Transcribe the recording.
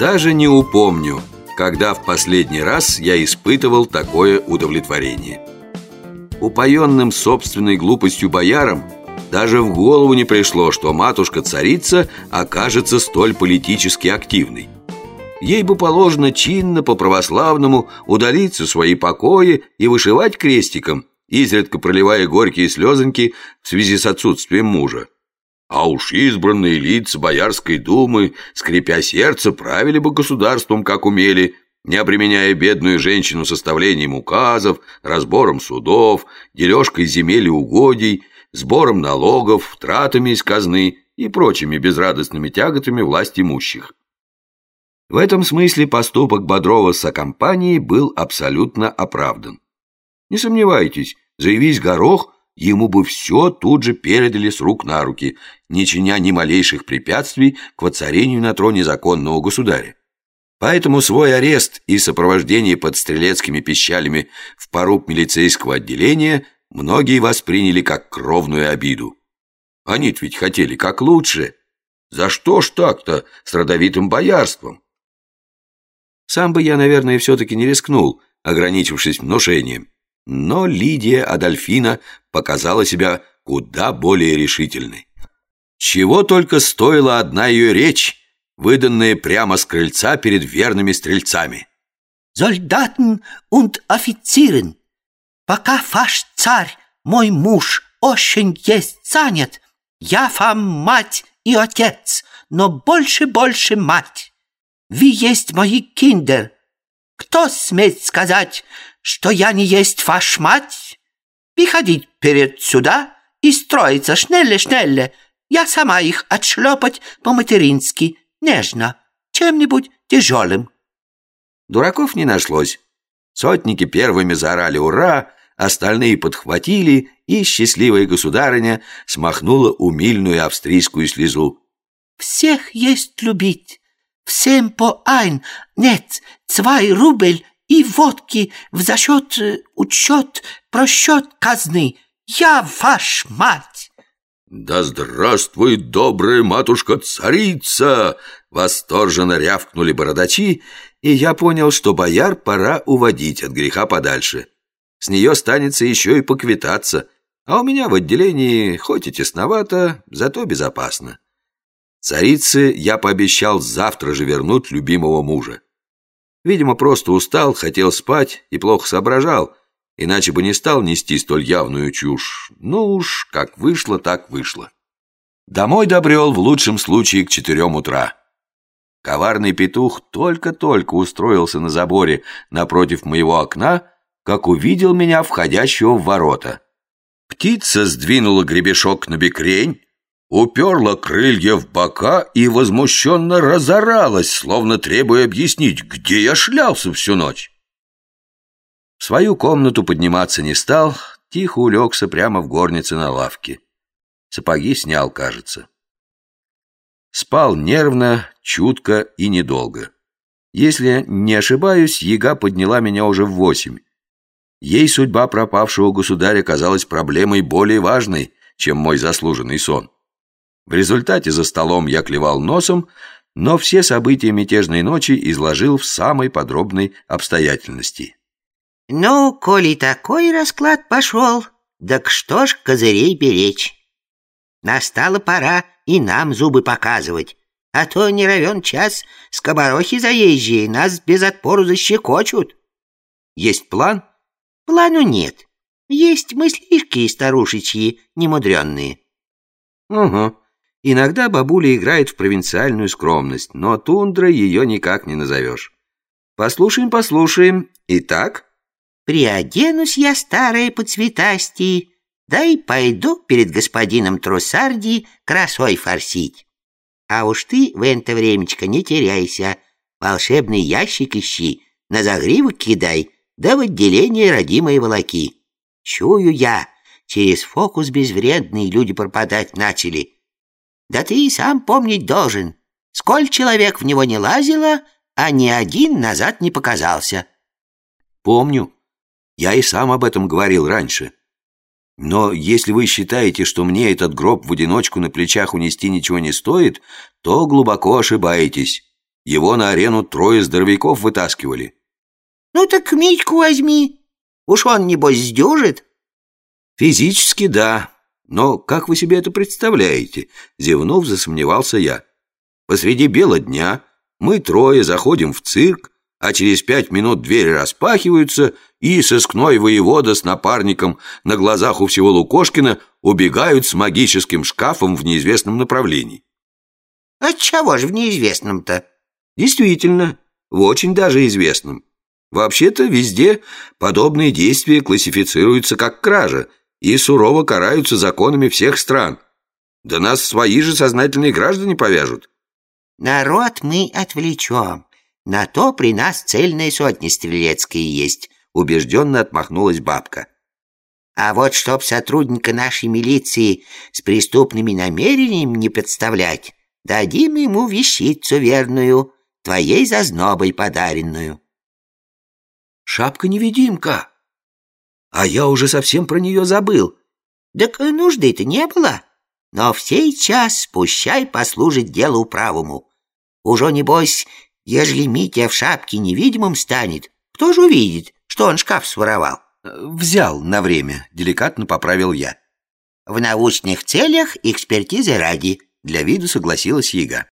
Даже не упомню, когда в последний раз я испытывал такое удовлетворение. Упоенным собственной глупостью боярам даже в голову не пришло, что матушка-царица окажется столь политически активной. Ей бы положено чинно по-православному удалиться в свои покои и вышивать крестиком, изредка проливая горькие слезоньки в связи с отсутствием мужа. А уж избранные лица Боярской думы, скрипя сердце, правили бы государством, как умели, не обременяя бедную женщину составлением указов, разбором судов, дележкой земель и угодий, сбором налогов, тратами из казны и прочими безрадостными тяготами власть имущих. В этом смысле поступок Бодрова с компанией был абсолютно оправдан. Не сомневайтесь, заявись горох, ему бы все тут же передали с рук на руки, не чиня ни малейших препятствий к воцарению на троне законного государя. Поэтому свой арест и сопровождение под стрелецкими пищалями в поруб милицейского отделения многие восприняли как кровную обиду. они ведь хотели как лучше. За что ж так-то с родовитым боярством? Сам бы я, наверное, все-таки не рискнул, ограничившись внушением. Но Лидия Адольфина показала себя куда более решительной. Чего только стоила одна ее речь, выданная прямо с крыльца перед верными стрельцами. «Солдатен und Offizieren, пока ваш царь, мой муж, очень есть занят, я вам мать и отец, но больше-больше мать. Вы есть мои киндер. Кто смеет сказать, что я не есть ваш мать? Приходить перед сюда и строиться шнелле-шнелле. Я сама их отшлепать по-матерински, нежно, чем-нибудь тяжелым. Дураков не нашлось. Сотники первыми заорали «Ура!», остальные подхватили, и счастливая государыня смахнула умильную австрийскую слезу. «Всех есть любить, всем по айн, нет, цвай рубль и водки в зачет, э, учет, просчет казны. Я ваш мать!» «Да здравствует добрая матушка-царица!» Восторженно рявкнули бородачи, и я понял, что бояр пора уводить от греха подальше. С нее станется еще и поквитаться, а у меня в отделении хоть и тесновато, зато безопасно. Царице я пообещал завтра же вернуть любимого мужа. Видимо, просто устал, хотел спать и плохо соображал, иначе бы не стал нести столь явную чушь. Ну уж, как вышло, так вышло. Домой добрел в лучшем случае к четырем утра. Коварный петух только-только устроился на заборе напротив моего окна, как увидел меня входящего в ворота. Птица сдвинула гребешок на бекрень, уперла крылья в бока и возмущенно разоралась, словно требуя объяснить, где я шлялся всю ночь. В свою комнату подниматься не стал, тихо улегся прямо в горнице на лавке. Сапоги снял, кажется. Спал нервно, чутко и недолго. Если не ошибаюсь, яга подняла меня уже в восемь. Ей судьба пропавшего государя казалась проблемой более важной, чем мой заслуженный сон. В результате за столом я клевал носом, но все события мятежной ночи изложил в самой подробной обстоятельности. Ну, коли такой расклад пошел, так что ж козырей беречь? Настала пора и нам зубы показывать, а то не равен час скоморохи заезжие нас без отпору защекочут. Есть план? Плану нет. Есть мыслишки старушечьи, немудренные. Угу. Иногда бабуля играет в провинциальную скромность, но тундра ее никак не назовешь. Послушаем, послушаем. Итак... Приоденусь я, старая по цветасти, да и пойду перед господином Трусарди красой форсить. А уж ты в это времечко не теряйся, волшебный ящик ищи, на загривок кидай, да в отделение родимой волоки. Чую я, через фокус безвредные люди пропадать начали. Да ты и сам помнить должен, сколь человек в него не лазило, а ни один назад не показался. Помню. Я и сам об этом говорил раньше. Но если вы считаете, что мне этот гроб в одиночку на плечах унести ничего не стоит, то глубоко ошибаетесь. Его на арену трое здоровяков вытаскивали. Ну так Митьку возьми. Уж он, небось, сдюжит. Физически да, но как вы себе это представляете? Зевнув, засомневался я. Посреди бела дня мы трое заходим в цирк, а через пять минут двери распахиваются, и сыскной воевода с напарником на глазах у всего Лукошкина убегают с магическим шкафом в неизвестном направлении. Отчего же в неизвестном-то? Действительно, в очень даже известном. Вообще-то везде подобные действия классифицируются как кража и сурово караются законами всех стран. Да нас свои же сознательные граждане повяжут. Народ мы отвлечем. На то при нас цельные сотни стрелецкие есть, убежденно отмахнулась бабка. А вот чтоб сотрудника нашей милиции с преступными намерениями не представлять, дадим ему вещицу верную, твоей зазнобой подаренную. Шапка-невидимка. А я уже совсем про нее забыл. Так нужды-то не было. Но в сей час пущай послужит делу правому. Уже, небось, ежели Митя в шапке невидимым станет, кто же увидит, что он шкаф своровал? Взял на время, деликатно поправил я. В научных целях экспертизы ради, для виду согласилась Яга.